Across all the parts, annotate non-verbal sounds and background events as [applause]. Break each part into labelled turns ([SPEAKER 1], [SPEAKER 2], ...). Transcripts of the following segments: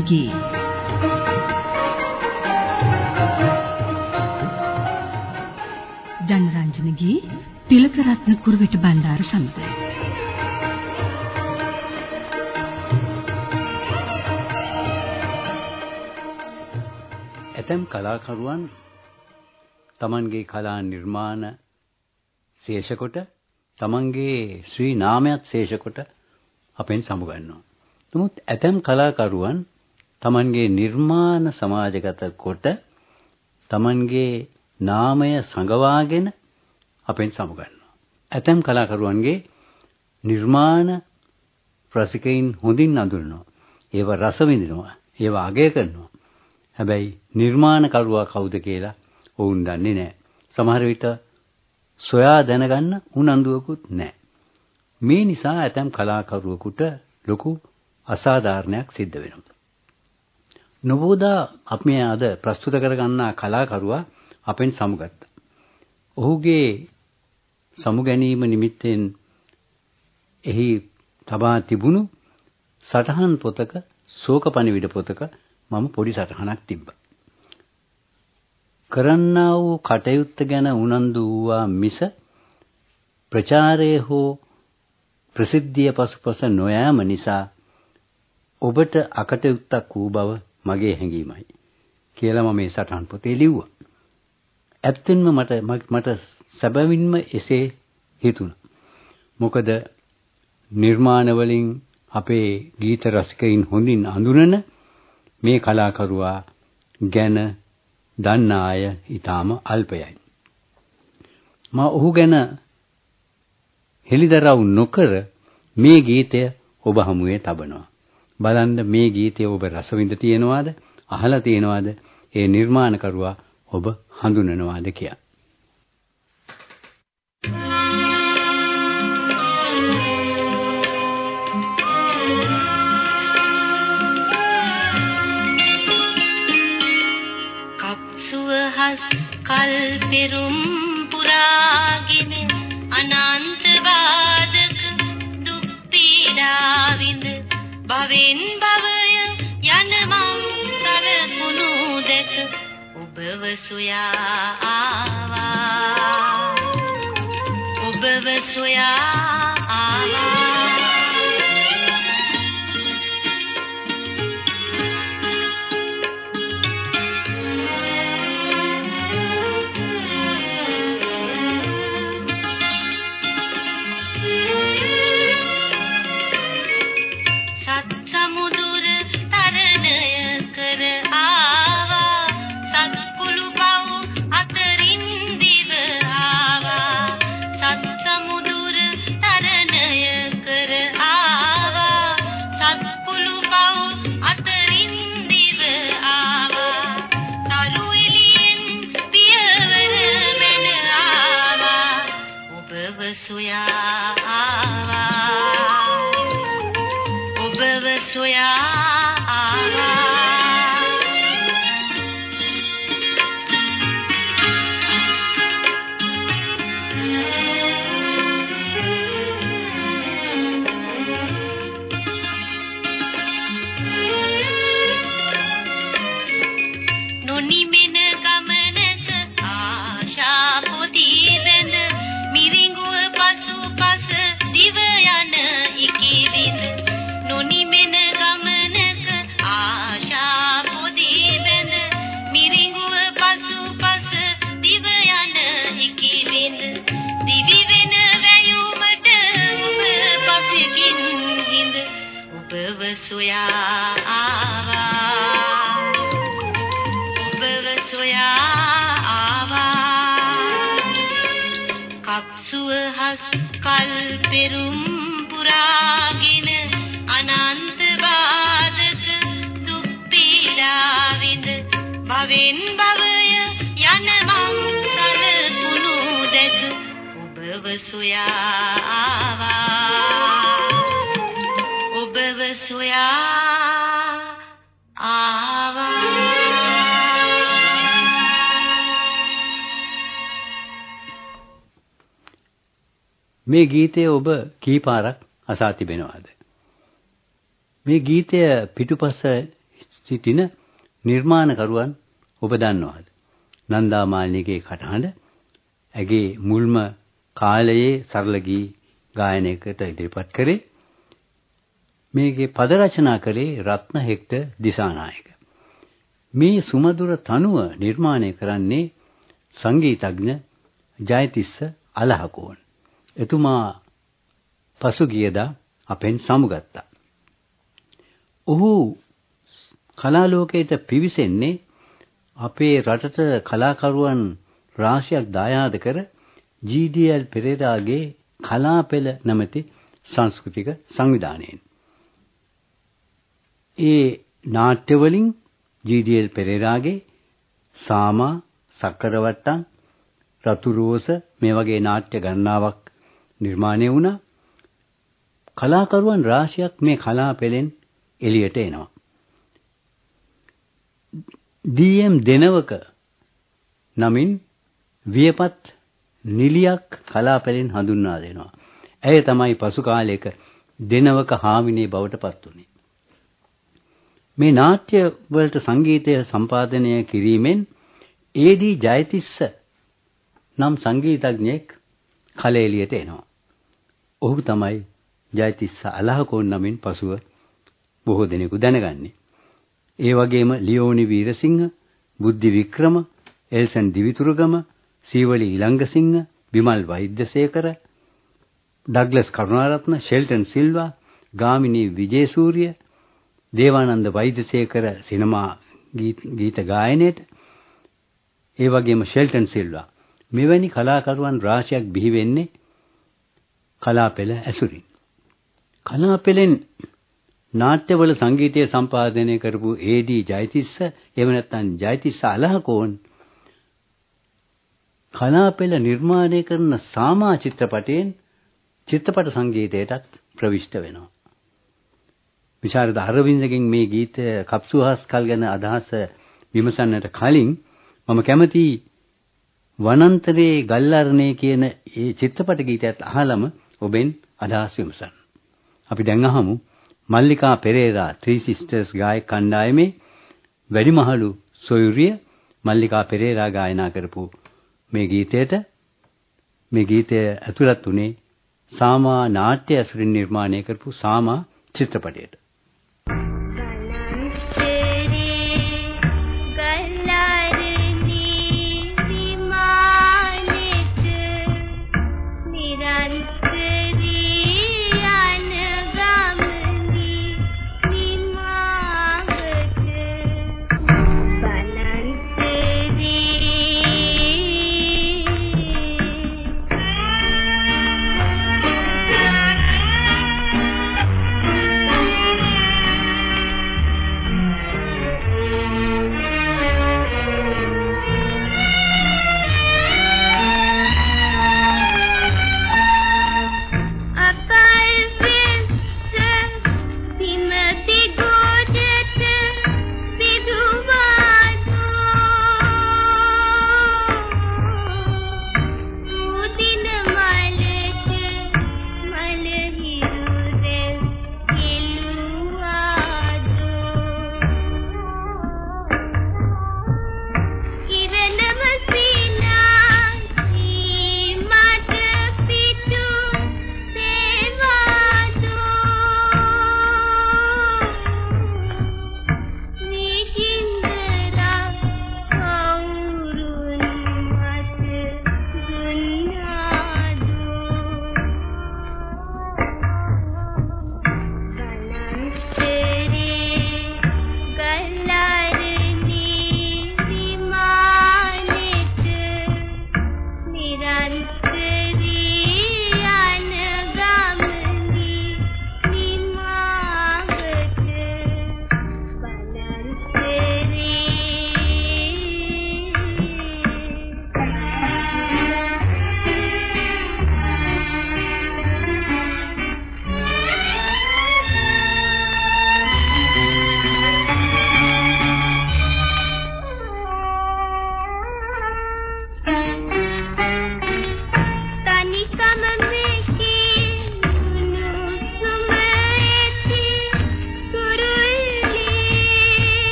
[SPEAKER 1] ජනරංජනගේ ජනරංජනගේ තිලකරත්න කුරුවිට බණ්ඩාර සමඟ
[SPEAKER 2] ඇතැම් කලාකරුවන් තමන්ගේ කලා නිර්මාණ ශේෂකොට තමන්ගේ ශ්‍රී නාමයක් ශේෂකොට අපෙන් සමුගන්නවා. නමුත් ඇතැම් කලාකරුවන් තමන්ගේ නිර්මාණ සමාජගත කොට තමන්ගේ නාමය සංගවාගෙන අපෙන් සමුගන්නවා. ඇතැම් කලාකරුවන්ගේ නිර්මාණ රසිකයින් හොඳින් අඳුරනවා. ඒව රස විඳිනවා. ඒව අගය කරනවා. හැබැයි නිර්මාණකරුවා කවුද කියලා ඔවුන් දන්නේ නැහැ. සමහර විට සොයා දැනගන්න උනන්දුවකුත් නැහැ. මේ නිසා ඇතැම් කලාකරුවෙකුට ලොකු අසාධාරණයක් සිද්ධ වෙනවා. නවෝදා අපි අද ප්‍රස්තුත කරගන්නා කලාකරුවා අපෙන් සමුගත්තා. ඔහුගේ සමු ගැනීම නිමිත්තෙන් එහි තබා තිබුණු සටහන් පොතක ශෝක පණිවිඩ පොතක මම පොඩි සටහනක් තිබ්බා. කරන්නා වූ කටයුත්ත ගැන උනන්දු වූවා මිස ප්‍රචාරයේ හෝ ප්‍රසිද්ධිය පසුපස නොයෑම නිසා ඔබට අකටයුත්තක් වූ බව මගේ හැඟීමයි කියලා මම මේ සටහන් පොතේ ලිව්වා. ඇත්තෙන්ම මට මට සැබවින්ම එසේ හිතුණා. මොකද නිර්මාණ වලින් අපේ ගීත රසිකයින් හොඳින් අඳුනන මේ කලාකරුවා ගැන දන්න අය ඊටාම අල්පයයි. මා ඔහු ගැන හෙළිදරව් නොකර මේ ගීතය ඔබ හමුවේ තබනවා. බලන්න මේ ගීතය ඔබ රසවිඳ තියනවාද? අහලා තියනවාද? ඒ නිර්මාණකරුවා ඔබ හඳුනනවාද කියලා.
[SPEAKER 3] සුවහස් කල් පෙරුම් පුරාගෙන අනන්ත භවෙන් භවය යන මං සලකුණු දැක ඔබව සොයා ආවා. ඔබව සොයා ආවා. කල් පෙරුම් පුරාගෙන අනන්ත බාධක දුක් පීඩා විඳ භවෙන් භවය යන මං සලකුණු දැක ඔබව සොයා ආවා. ඔබව සොයා
[SPEAKER 2] මේ ගීතය ඔබ කීපාරක් අසා තිබෙනවාද? මේ ගීතය පිටුපස සිටින නිර්මාණකරුවන් ඔබ දන්නවද? නන්දා මාලිනීගේ කටහඬ ඇගේ මුල්ම කාලයේ සරල ගී ගායනයකට ඉදිරිපත් කරේ මේකේ පද රචනා කළේ රත්න හෙක්ටර් දිසානායක. මේ සුමధుර තනුව නිර්මාණය කරන්නේ සංගීතඥ ජයතිස්ස අලහකෝන්. එතුමා පසුගියදා අපෙන් සමුගත්තා. ඔහු කලා ලෝකයට පිවිසෙන්නේ අපේ රටට කලාකරුවන් රාශියක් දායාද කර ජී.ඩී.එල්. පෙරේරාගේ කලාපෙළ නැමැති සංස්කෘතික සංවිධානයෙන්. ඒ නාට්‍ය වලින් ජී.ඩී.එල්. පෙරේරාගේ සාමා සක්කරවට්ටම් රතු රෝස මේ වගේ නාට්‍ය ගණනාවක් නිර්මාණය වුණා. කලාකරුවන් රාශියක් මේ කලාපෙළෙන් එළියට එනවා. ඩී.එම්. දෙනවක නමින් වියපත් නිලියක් කලාපෙළෙන් හඳුන්වා දෙනවා. ඇය තමයි පසු කාලයක දෙනවක හාමිනේ බවට පත් වුනේ. මේ නාට්‍ය වලට සංගීතය සම්පාදනය කිරීමෙන් ඒ.ඩී. ජයතිස්ස නම් සංගීතඥයෙක් කලෙලියට එනවා. ඔහු තමයි ජයතිස්ස අලහකෝන් නමින් පසුව බොහෝ දෙනෙකු දැනගන්නේ. ඒ වගේම ලියෝනි වීරසිංහ, බුද්ධි වික්‍රම, එල්සන් දිවිතුරුගම, සීවලි ඊලංගසිංහ, විමල් වෛද්‍යසේකර, ඩග්ලස් කරුණාරත්න, ෂෙල්ටන් සිල්වා, ගාමිණී විජේසූරිය, දේවානන්ද වෛද්‍යසේකර සිනමා ගීත ගායනයේට ඒ වගේම ෂෙල්ටන් සිල්වා මෙවැනි කලාකරුවන් රාශියක් බිහි වෙන්නේ කලාපෙළ ඇසුරින්. කලාපෙළෙන් නාට්‍යවල සංගීතය සම්පාදනය කරපු ඒ.ඩී. ජයතිස්ස එහෙම නැත්නම් ජයතිස්ස අලහකෝන් කලාපෙළ නිර්මාණය කරන සාමා චිත්‍රපටයෙන් චිත්‍රපට සංගීතයටත් ප්‍රවිෂ්ඨ වෙනවා. විශාරද අරවින්දගෙන් මේ ගීතය කප්සුහස් කල් ගැන අදහස විමසන්නට කලින් මම කැමති වනන්තරේ ගල්ලරණේ කියන ඒ චිත්‍රපට ගීතයත් අහලම ඔබෙන් අදහස් විමසන්න. අපි දැන් අහමු මල්ලිකා පෙරේරා Three Sisters ගායක කණ්ඩායමේ වැඩිමහලු සොයුරිය මල්ලිකා පෙරේරා ගායනා කරපු මේ ගීතයට මේ ගීතය ඇතුළත් වුණේ සාමා නාට්‍ය ඇසුරින් නිර්මාණය කරපු සාමා චිත්‍රපටයට.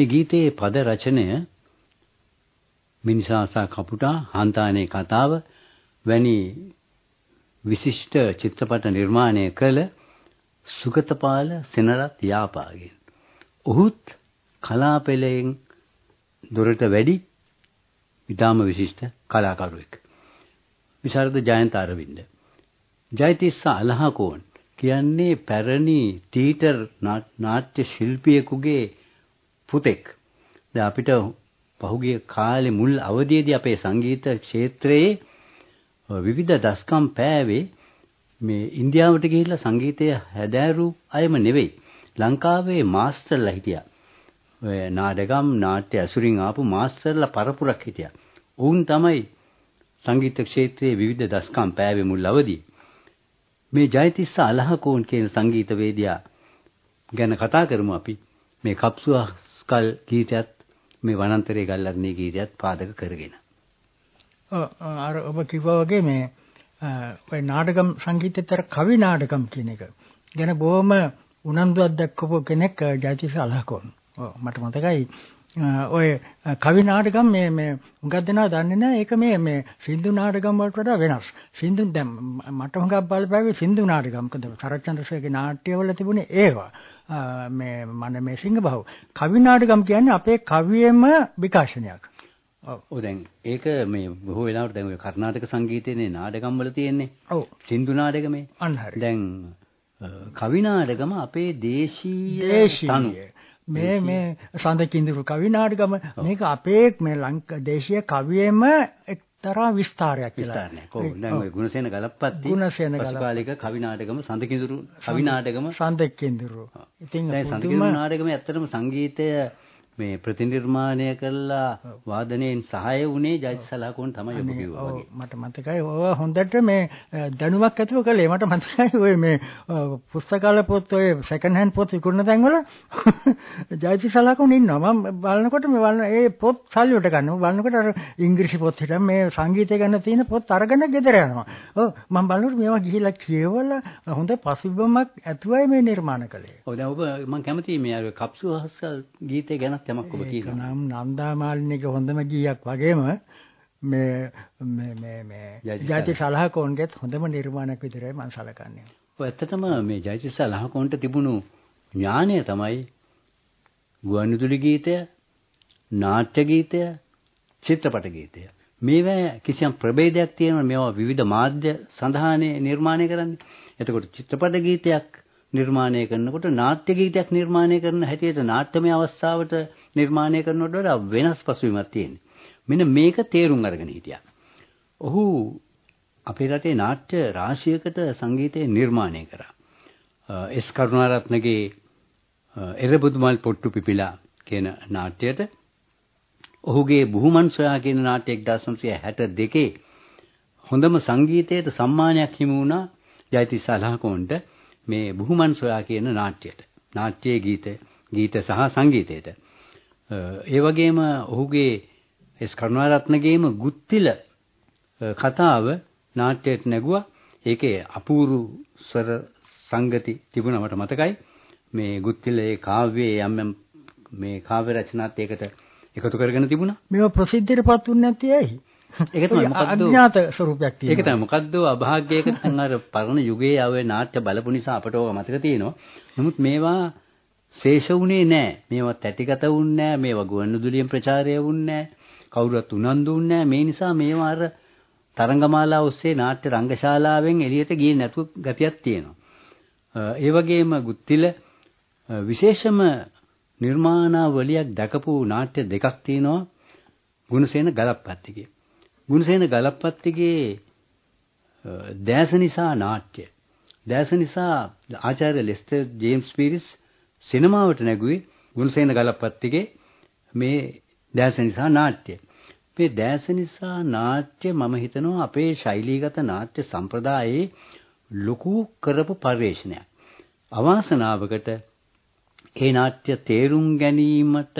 [SPEAKER 2] මේ ගීතයේ පද රචනය මිනිසාසා කපුටා හන්තානේ කතාව වැනි විශිෂ්ට චිත්‍රපට නිර්මාණය කළ සුගතපාල සෙනරත් යාපාගෙන්. ඔහුත් කලාපෙළයෙන් දොරට වැඩි ඉතාම විශිෂ්ට කලාකරුවෙක්. විශාරද ජයන්ත අරවින්ද. ජයතිස්ස අලහකෝන් කියන්නේ පැරණි තීටර් නාට්‍ය ශිල්පියෙකුගේ පුතෙක්. දැන් අපිට පහුගිය කාලේ මුල් අවධියේදී අපේ සංගීත ක්ෂේත්‍රයේ විවිධ දස්කම් පෑවේ මේ ඉන්දියාවට ගිහිල්ලා සංගීතය හැදෑරු අයම නෙවෙයි. ලංකාවේ මාස්ටර්ලා හිටියා. ඔය නාටකම් නාට්‍ය ඇසුරින් ආපු මාස්ටර්ලා පරපුරක් හිටියා. වුන් තමයි සංගීත ක්ෂේත්‍රයේ විවිධ දස්කම් පෑවේ මුල් අවධියේ. මේ ජයතිස්ස අලහකෝන් කියන සංගීතවේදියා ගැන කතා කරමු අපි. මේ කප්සුවා ස්කල් ගීතයත් මේ වනාන්තරයේ ගල්ලර්ණී ගීතයත් පාදක කරගෙන.
[SPEAKER 4] අර ඔබ කිව්වා වගේ මේ ඔය නාටකම් සංගීතේතර කවි නාටකම් කියන එක ගැන බොහොම උනන්දුවක් දක්වපු කෙනෙක් ජයතිස්ස අලහකෝන්. ඔව් මට මතකයි ඔය කවි නාටකම් මේ මේ හුඟක් දෙනා දන්නේ නැහැ ඒක මේ මේ සින්දු නාටකම් වලට වඩා වෙනස්. සින්දු දැන් මට හුඟක් බලපෑවේ සින්දු නාටකම්. මොකද සරච්චන්ද්‍රසේගේ නාට්‍යවල තිබුණේ ඒවා. මේ මන මේ සිංහබහුව. කවි නාටකම් කියන්නේ අපේ කවියෙම විකාශනයක්.
[SPEAKER 2] ඔව් දැන් ඒක මේ බොහෝ වෙලාවට දැන් ඔය කර්ණාටක සංගීතයේ නාටකම් වල තියෙන්නේ.
[SPEAKER 4] ඔව්.
[SPEAKER 2] සින්දු නාටකමේ.
[SPEAKER 4] අන්න හරි.
[SPEAKER 2] දැන් කවි නාටකම අපේ දේශීය තනු.
[SPEAKER 4] මේ මේ සඳකින්දුරු කවි නාටකම මේක අපේ මේ ලංක දේශීය කවියෙම එක්තරා විස්තරයක් කියලා.
[SPEAKER 2] විස්තරයක්. ඔව්. දැන් ඔය ගුණසේන ගලප්පත්ති
[SPEAKER 4] ගුණසේන ගලප්පත්ති
[SPEAKER 2] කවි නාටකම සඳකින්දුරු කවි නාටකම
[SPEAKER 4] සඳකින්දුරු.
[SPEAKER 2] ඉතින් දැන් සඳකින්දුරු නාටකම ඇත්තටම සංගීතය මේ ප්‍රතිනිර්මාණය කළා වාදනයෙන් සහාය වුණේ ජයසලාකෝන් තමයි ඔබ කිව්වා වගේ.
[SPEAKER 4] මට මතකයි ඔය හොඳට මේ දැනුමක් ඇතුව කළේ මට මතකයි ඔය මේ පුස්තකාල පොත් ඔය සෙකන්ඩ් හෑන්ඩ් පොත් විකුණන තැන්වල [laughs] ජයසලාකෝන් ඉන්නවා මම බලනකොට මේ බලන ඒ පොත් සල්ලියට ගන්නවා බලනකොට අර ඉංග්‍රීසි පොත් හිටන් මේ සංගීතය ගැන තියෙන පොත් අරගෙන ගෙදර යනවා. ඔව් මම බලනකොට මේවා ගිහිල්ලා කියවලා හොඳ පසුබිමක් ඇතුවයි මේ නිර්මාණ කළේ.
[SPEAKER 2] ඔව් දැන් ඔබ මම කැමතියි මේ අර කප්සු හස්සල් ගීතය ගැනත් යමක් ඔබ කියනවා.
[SPEAKER 4] නම් නන්දා මාලිනීගේ හොඳම ගීයක් වගේම මේ මේ මේ මේ ජාති සලහකෝන්ගේත් හොඳම නිර්මාණයක් විදිහටයි මම සලකන්නේ.
[SPEAKER 2] ඔය ඇත්තටම මේ ජයති සලහකෝන්ට තිබුණු ඥානය තමයි ගුවන්විදුලි ගීතය, නාට්‍ය ගීතය, චිත්‍රපට ගීතය. මේවා කිසියම් ප්‍රභේදයක් තියෙනවා මේවා විවිධ මාධ්‍ය සඳහානේ නිර්මාණය කරන්නේ. එතකොට චිත්‍රපට ගීතයක් නිර්මාණය කරනකොට නාට්‍ය ගීතයක් නිර්මාණය කරන හැටියට නාට්‍යමය අවස්ථාවට නිර්මාණය කරනකොට වඩා වෙනස් පසුබිමක් තියෙනවා. මෙන්න මේක තේරුම් අරගෙන හිටියා. ඔහු අපේ රටේ නාට්‍ය රාශියකට සංගීතය නිර්මාණය කරා. එස් කරුණාරත්නගේ එරබුදුමල් පොට්ටු පිපිලා කියන නාට්‍යයට ඔහුගේ බුහුමන් සොයා කියන නාට්‍ය 1962 හොඳම සංගීතයට සම්මානයක් හිමි වුණා ජයතිස්ස අලහකෝන්ට මේ බුහුමන් සොයා කියන නාට්‍යයට. නාට්‍යයේ ගීත ගීත සහ සංගීතයට. ඒ වගේම ඔහුගේ එස් කරුණාරත්නගේම ගුත්තිල කතාව නාට්‍යයට නැගුවා. ඒකේ අපූර්ව ස්වර සංගති තිබුණා මට මතකයි. මේ ගුත්තිලේ කාව්‍යයේ යම් යම් මේ කාව්‍ය රචනාත් ඒකට එකතු කරගෙන තිබුණා.
[SPEAKER 4] මේවා ප්‍රසිද්ධියටපත් වුනේ නැති ඇයි? [laughs]
[SPEAKER 2] ඒක තමයි මොකද්ද
[SPEAKER 4] අඥාත ස්වරූපයක් තියෙනවා.
[SPEAKER 2] ඒක තමයි මොකද්ද අභාග්‍යයකට දැන් අර පරණ යුගයේ ආවේ නාට්‍ය බලපු නිසා අපට ඕක මතක තියෙනවා. නමුත් මේවා ශේෂ වුණේ නැහැ. මේවා තැටිගත වුණේ නැහැ. මේවා ගුවන්විදුලියෙන් ප්‍රචාරය වුණේ නැහැ. කවුරුත් උනන්දු වුණේ නැහැ. මේ නිසා මේවා අර තරංගමාලා ඔස්සේ නාට්‍ය රංගශාලාවෙන් එළියට ගියේ නැතු ගතියක් තියෙනවා. ඒ වගේම ගුත්තිල විශේෂම නිර්මාණාවලියක් දැකපු නාට්‍ය දෙකක් තියෙනවා. ගුණසේන ගලප්පත්තිගේ. ගුණසේන ගලප්පත්තිගේ දැස නිසා නාට්‍ය. දැස නිසා ආචාර්ය ලෙස්ටර් ජේම්ස් පීරිස් සිනමාවට නැගුවේ ගුණසේන ගලප්පත්තිගේ මේ දැස නිසා නාට්‍ය. මේ දැස නිසා නාට්‍ය මම හිතනවා අපේ ශෛලීගත නාට්‍ය සම්ප්‍රදායේ ලොකු කරපු පරිශ්‍රණයක්. අවාසනාවකට ඒ නාට්‍ය තේරුම් ගැනීමට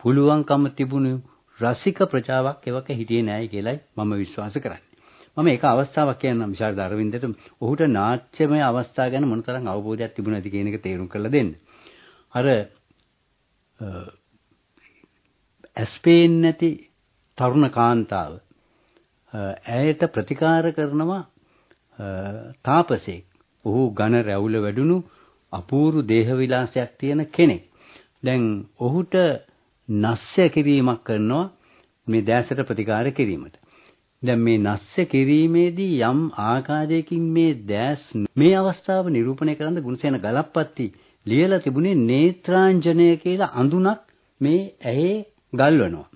[SPEAKER 2] පුළුවන්කම තිබුණු රසික ප්‍රජාවක් එවක හිටියේ නැහැ කියලයි මම විශ්වාස කරන්නේ. මම ඒක අවස්ථාවක් කියන්නම් විශාරද අරවින්දට ඔහුට නාට්‍යමය අවස්ථා ගැන මොනතරම් අවබෝධයක් තිබුණාද කියන එක තේරුම් කරලා දෙන්න. අර ඇස්පේන් නැති තරුණ කාන්තාව ඇයට ප්‍රතිකාර කරනවා තාපසෙක්. ඔහු ඝන රැවුල වැඩුණු අපූර්ව දේහ විලාසයක් තියෙන කෙනෙක්. දැන් ඔහුට නස්ය කිරීමක් කරනවා මේ දැසට ප්‍රතිකාර කිරීමට. දැන් මේ නස්ය කිරීමේදී යම් ආකාරයකින් මේ දැස් මේ අවස්ථාව නිරූපණය කරන්න ගුණසේන ගලප්පත්ති ලියලා තිබුණේ නේත්‍රාංජනය කියලා අඳුනක් මේ ඇහි ගල්වනවා.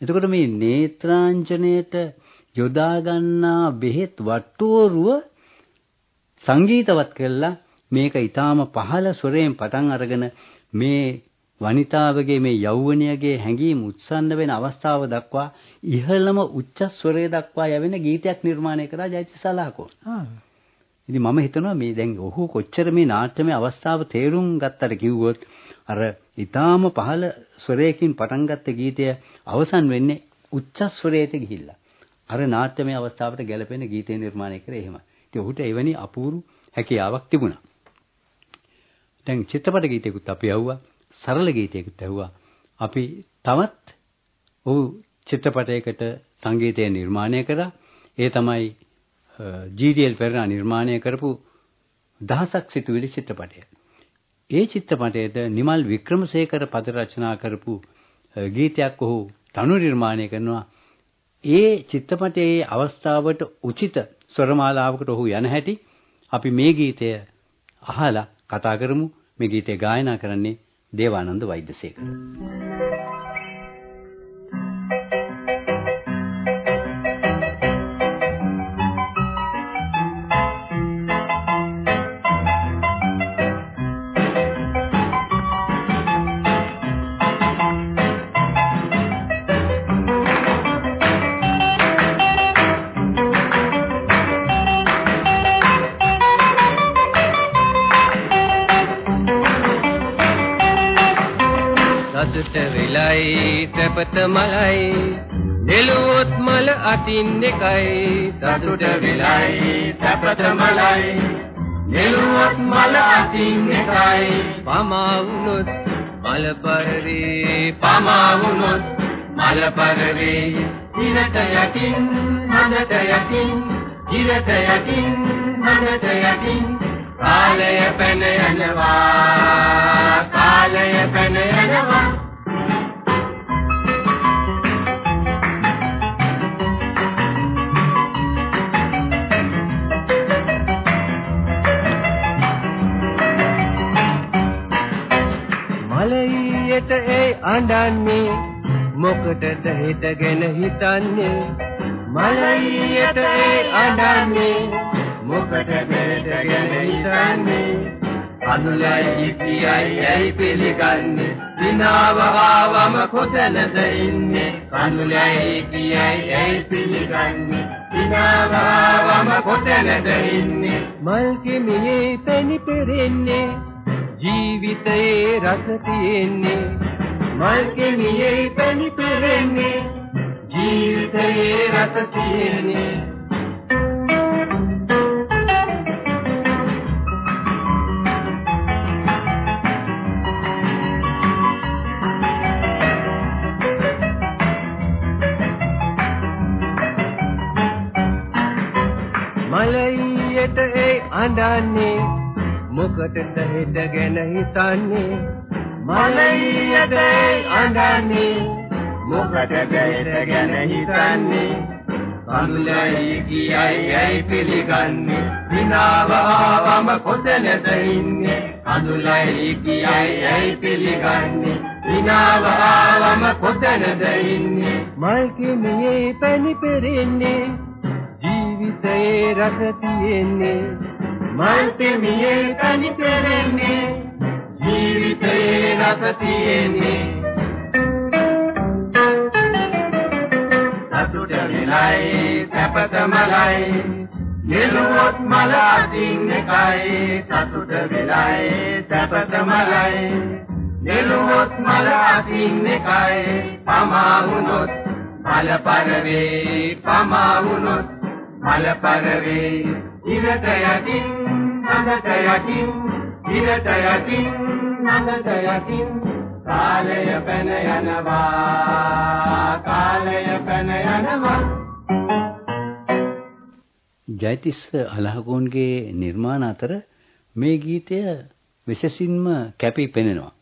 [SPEAKER 2] එතකොට මේ නේත්‍රාංජනයට යොදා ගන්නා බෙහෙත් වට්ටෝරුව සංගීතවත් කළා මේක ඊටාම පහළ ස්වරයෙන් පටන් අරගෙන මේ වනිතාවගේ මේ යෞවනයගේ හැඟීම් උත්සන්න වෙන අවස්ථාව දක්වා ඉහළම උච්ච ස්වරය දක්වා යවෙන ගීතයක් නිර්මාණය කරා ජයති සලාකෝ. ඉතින් මම හිතනවා මේ දැන් ඔහු කොච්චර මේ නාට්‍යමය අවස්ථාව තේරුම් ගත්තට කිව්වොත් අර ඊටාම පහළ ස්වරයකින් පටන් ගත්ත ගීතය අවසන් වෙන්නේ උච්ච ස්වරයට ගිහිල්ලා. අර නාට්‍යමය අවස්ථාවට ගැලපෙන ගීතය නිර්මාණය කරේ එහෙම. ඉතින් ඔහුට එවැනි අපූර්ව හැකියාවක් තිබුණා. දැන් චිත්‍රපට ගීතයකුත් අපි ඇහුවා. සරල ගීතයකට ඇහුවා. අපි තවත් ඔහු චිත්‍රපටයකට සංගීතය නිර්මාණය කරා. ඒ තමයි ජී.ඩී.එල් පෙරේරා නිර්මාණය කරපු දහසක් සිතුවිලි චිත්‍රපටය. ඒ චිත්‍රපටයේද නිමල් වික්‍රමසේකර පද රචනා කරපු ගීතයක් ඔහු තනු නිර්මාණය කරනවා. ඒ චිත්‍රපටයේ අවස්ථාවට උචිත ස්වරමාලාවකට ඔහු යන හැටි අපි මේ ගීතය අහලා කතා කරමු. මේ ගීතය ගායනා කරන්නේ දේවානන්ද වෛද්‍යසේකර.
[SPEAKER 5] වෙලයි සැපත මලයි. නෙළුවොත් මල අතින් එකයි සතුට වෙලයි සැපත මලයි. නෙළුවොත් මල අතින් එකයි පමා වුනොත් මල පරවේ පමා වුනොත් මල පරවේ ඉරට යටින් හඳට යටින් ඉරට යටින් හඳට යටින්. කාලය පැන යනවා කාලය පැන යනවා. මලයියට ඒ අඬන්නේ? මොකටද හිතගෙන හිතන්නේ? මලයියට ඒ අඬන්නේ? මොකටද හිතගෙන හිතන්නේ? අනුලයි කියයි ඇයි පිළිගන්නේ? විනාව ආවම කොතනද ඉන්නේ? කනුලයි කියයි ඇයි පිළිගන්නේ? විනාව ආවම කොතනද ඉන්නේ? මල් කිමියේ පැණි පෙරෙන්නේ ජීවිතයේ රස තියෙන්නේ මල් කෙමියේ පැණි පෙරෙන්නේ ජීවිතයේ රස තියෙන්නේ. මලයියට ඒ අඬන්නේ මොකටද හිතගෙන හිතන්නේ? මලයියට අඬන්නේ. මොකටද හිතගෙන හිතන්නේ? කඳුලයි කියයි ඇයි පිළිගන්නේ? විනාව ආවම කොතනද ඉන්නේ? කඳුලයි කියයි ඇයි පිළිගන්නේ? විනාව ආවම කොතනද ඉන්නේ? මල් කිමියේ පැණි පෙරෙන්නේ ජීවිතයේ රස තියෙන්නේ මල් පෙමියේ පැණි පෙරෙන්නේ ජීවිතයේ රස තියෙන්නේ. සතුට වෙලයි සැපත මලයි නෙළුවොත් මල අතින් එකයි. සතුට වෙලයි සැපත මලයි නෙළුවොත් මල අතින් එකයි. පමා වුනොත් මල පරවේ පමා වුනොත් මල පරවේ. ඉරට යටින් නඳට යටින් ඉරට යටින් නඳට යටින් කාලය පැන යනවා කාලය පැන යනවා
[SPEAKER 2] ජයතිස්ස අලහගෝන්ගේ නිර්මාණ අතර මේ ගීතය විශේෂින්ම කැපී පෙනෙනවා.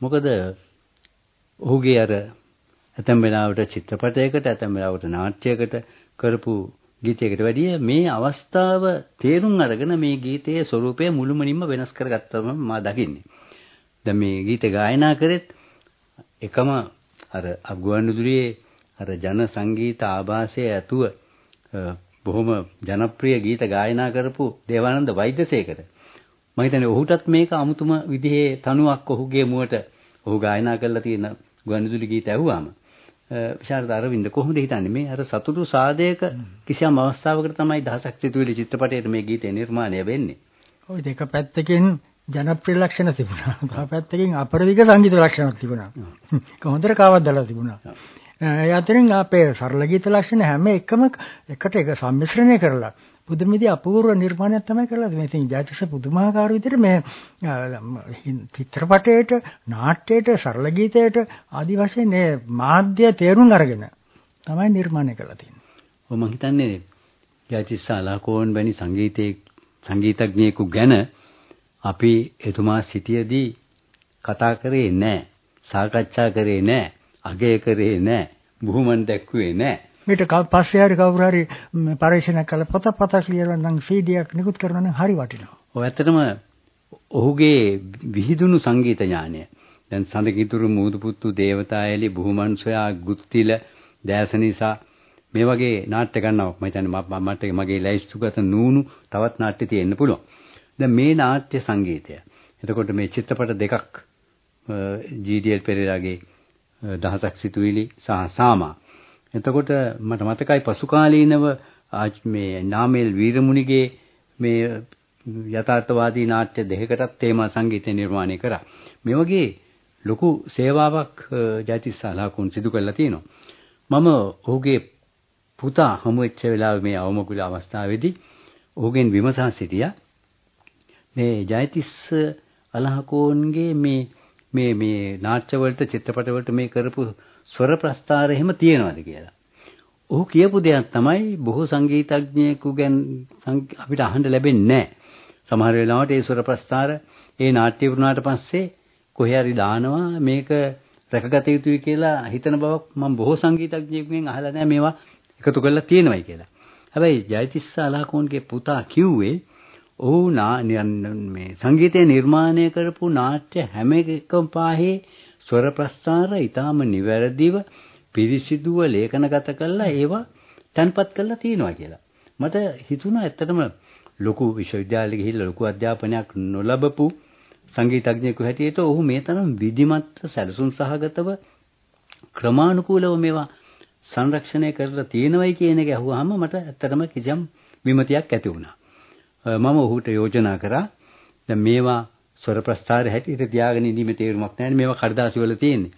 [SPEAKER 2] මොකද ඔහුගේ අර ඇතැම් වෙලාවට චිත්‍රපටයකට ඇතැම් වෙලාවට නාට්‍යයකට කරපු ගීතයකට වැඩිය මේ අවස්ථාව තේරුම් අරගෙන මේ ගීතයේ ස්වරූපය මුළුමනින්ම වෙනස් කරගත්තම මා දකින්නේ. දැන් මේ ගීත ගායනා කරෙත් එකම අර අගුවන්විදුලියේ අර ජන සංගීත ආభాසයේ ඇතුව බොහොම ජනප්‍රිය ගීත ගායනා කරපු දේවානන්ද වෛද්‍යසේකර. මම හිතන්නේ ඔහුටත් මේක අමුතුම විදිහේ තනුවක් ඔහුගේ මුවට ඔහු ගායනා කරලා තියෙන ගුවන්විදුලි ගීත ඇහුවාම විශාරද අරවින්ද කොහොමද හිතන්නේ මේ අර සතුටු සාදයක කිසියම් අවස්ථාවකට තමයි දහසක් සිතුවිලි චිත්‍රපටයේ මේ ගීතය නිර්මාණය වෙන්නේ.
[SPEAKER 4] ওই දෙක පැත්තකින් ජනප්‍රිය ලක්ෂණ තිබුණා. [laughs] තව පැත්තකින් අපරදිග සංගීත ලක්ෂණක් තිබුණා. [laughs] හොඳට කවද්දලා තිබුණා. ඒ අතරින් අපේ සරල ගීත ලක්ෂණ හැම එකම එකට එක සම්මිශ්‍රණය කරලා පුදුම විදිහ අපූර්ව නිර්මාණයක් තමයි කරලා තියෙන්නේ. ඉතින් ජයතිෂ පුදුමාකාර විදිහට මේ චිත්‍රපටයේට, නාට්‍යයට, සරල ගීතයට ආදි වශයෙන් මේ මාධ්‍ය තේරුම් අරගෙන තමයි නිර්මාණය කරලා තියෙන්නේ.
[SPEAKER 2] ඔව් මම හිතන්නේ ජයතිෂ අලකෝන් වැනි සංගීතයේ සංගීතඥයෙකු ගැන අපි එතුමා සිටියේදී කතා කරේ නැහැ. සාකච්ඡා කරේ නැහැ. අගය කරේ නැහැ. බුහුමන් දැක්කුවේ නැහැ.
[SPEAKER 4] මේට පස්සේ හරි කවුරු හරි පරීක්ෂණයක් කළා පොත පතක් ලියලා නම් CD එකක් නිකුත් කරනවා නම් හරි වටිනවා.
[SPEAKER 2] ඔය ඇත්තටම ඔහුගේ විහිදුණු සංගීත ඥානය. දැන් සඳකිතුරු මූදු පුත්තු දේවතායලි බුහුමන් සොයා ගුත්තිල දැසනිසා මේ වගේ නාට්‍ය ගන්නවා මම හිතන්නේ මට මගේ ලැයිස්තුගත නූනු තවත් නාට්‍ය තියෙන්න පුළුවන්. දැන් මේ නාට්‍ය සංගීතය. එතකොට මේ චිත්‍රපට දෙකක් ජී.ඩී.එල් පෙරේරාගේ දහසක් සිතුවිලි සහ සාමා. එතකොට මට මතකයි පසු කාලීනව මේ නාමල් වීරමුණිගේ මේ යථාර්ථවාදී නාට්‍ය දෙකකටත් තේමා සංගීතය නිර්මාණය කරා. මේ වගේ ලොකු සේවාවක් ජයතිස්ස අලහකුන් සිදු කළා තියෙනවා. මම ඔහුගේ පුතා හමු වෙච්ච වෙලාවේ මේ අවමකුල අවස්ථාවේදී ඔහුගෙන් විමසා සිටියා මේ ජයතිස්ස අලහකෝන්ගේ මේ මේ මේ නාට්‍ය වලට චිත්‍රපට වලට මේ කරපු ස්වර ප්‍රස්තාර එහෙම තියෙනවද කියලා. ඔහු කියපු දෙයක් තමයි බොහෝ සංගීතඥයෙකු ගැන අපිට අහන්න ලැබෙන්නේ නැහැ. සමහර වෙලාවට ඒ ස්වර ප්‍රස්තාර ඒ නාට්‍ය වුණාට පස්සේ කොහේ හරි දානවා මේක රැකගත යුතුයි කියලා හිතන බවක් මම බොහෝ සංගීතඥයෙකුගෙන් අහලා නැහැ මේවා එකතු කරලා තියෙනවයි කියලා. හැබැයි ජයතිස්ස අලහකෝන්ගේ පුතා කිව්වේ ඔහු මේ සංගීතය නිර්මාණය කරපු නාට්‍ය හැම එකම පාහේ ස්වර ප්‍රස්තාර ඊටාම නිවැරදිව පිරිසිදුව ලේඛනගත කළා ඒවා තැන්පත් කරලා තියෙනවා කියලා. මට හිතුණා ඇත්තටම ලොකු විශ්වවිද්‍යාලෙ ගිහිල්ලා ලොකු අධ්‍යාපනයක් නොලබපු සංගීතඥයෙකු හැටියට ඔහු මේ තරම් විධිමත් සැලසුම් සහගතව ක්‍රමානුකූලව මේවා සංරක්ෂණය කරලා තියෙනවයි කියන එක අහුවාම මට ඇත්තටම කිසියම් විමතියක් ඇති වුණා. මම ඔහුට යෝජනා කරා දැන් මේවා ස්වර ප්‍රස්ථාර හැටියට තියාගෙන ඉඳීමේ තේරුමක් නැහැ මේවා කඩදාසි වල තියෙන්නේ.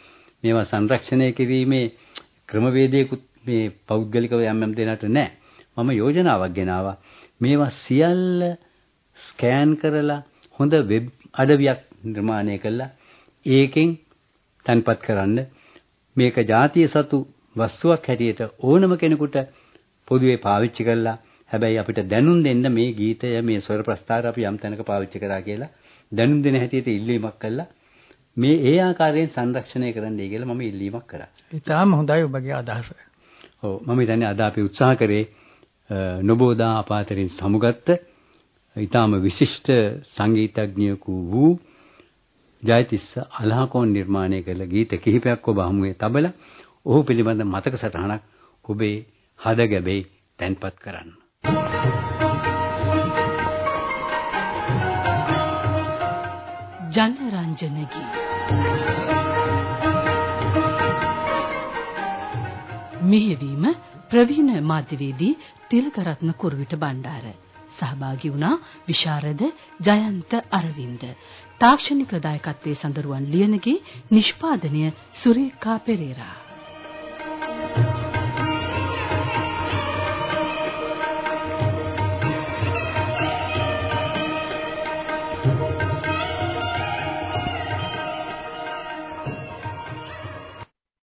[SPEAKER 2] මේවා සංරක්ෂණය කිරීමේ ක්‍රමවේදයකුත් මේ පෞද්ගලිකව යම් යම් දෙනාට නැහැ. මම යෝජනාවක් ගෙනාවා. මේවා සියල්ල ස්කෑන් කරලා හොඳ වෙබ් අඩවියක් නිර්මාණය කළා. ඒකෙන් තන්පත් කරන්න මේක ಜಾතිය සතු වස්තුවක් හැටියට ඕනම කෙනෙකුට පොදුවේ පාවිච්චි කළා. හැබැයි අපිට දැනුම් දෙන්න මේ ගීතය මේ ස්වර ප්‍රස්තාර අපි යම් තැනක පාවිච්චි කරා කියලා දැනුම් දෙන හැටියට ඉල්ලීමක් කළා. මේ ඒ ආකාරයෙන් සංරක්ෂණය කරන්නයි කියලා මම ඉල්ලීමක් කරා.
[SPEAKER 4] ඉතාලම හොඳයි ඔබගේ අදහස.
[SPEAKER 2] ඔව් මම හිතන්නේ අද අපි උත්සාහ කරේ නොබෝදා අපාතරින් සමුගත්ත ඊටාම විශිෂ්ට සංගීතඥයෙකු වූ ජයතිස්ස අලහකෝන් නිර්මාණය කළ ගීත කිහිපයක් ඔබ හමුවේ තබලා ඔහු පිළිබඳ මතක සටහනක් ඔබේ හද ගැබේ තැන්පත් කරන්න.
[SPEAKER 1] ජනරංජනගී මෙහෙවීම ප්‍රවීණ මාධ්‍යවේදී තිලකරත්න කුරුවිට බණ්ඩාර. සහභාගී වුණා විශාරද ජයන්ත අරවින්ද. තාක්ෂණික දායකත්වයේ සඳරුවන් ලියනගේ නිෂ්පාදනය සුරේකා පෙරේරා.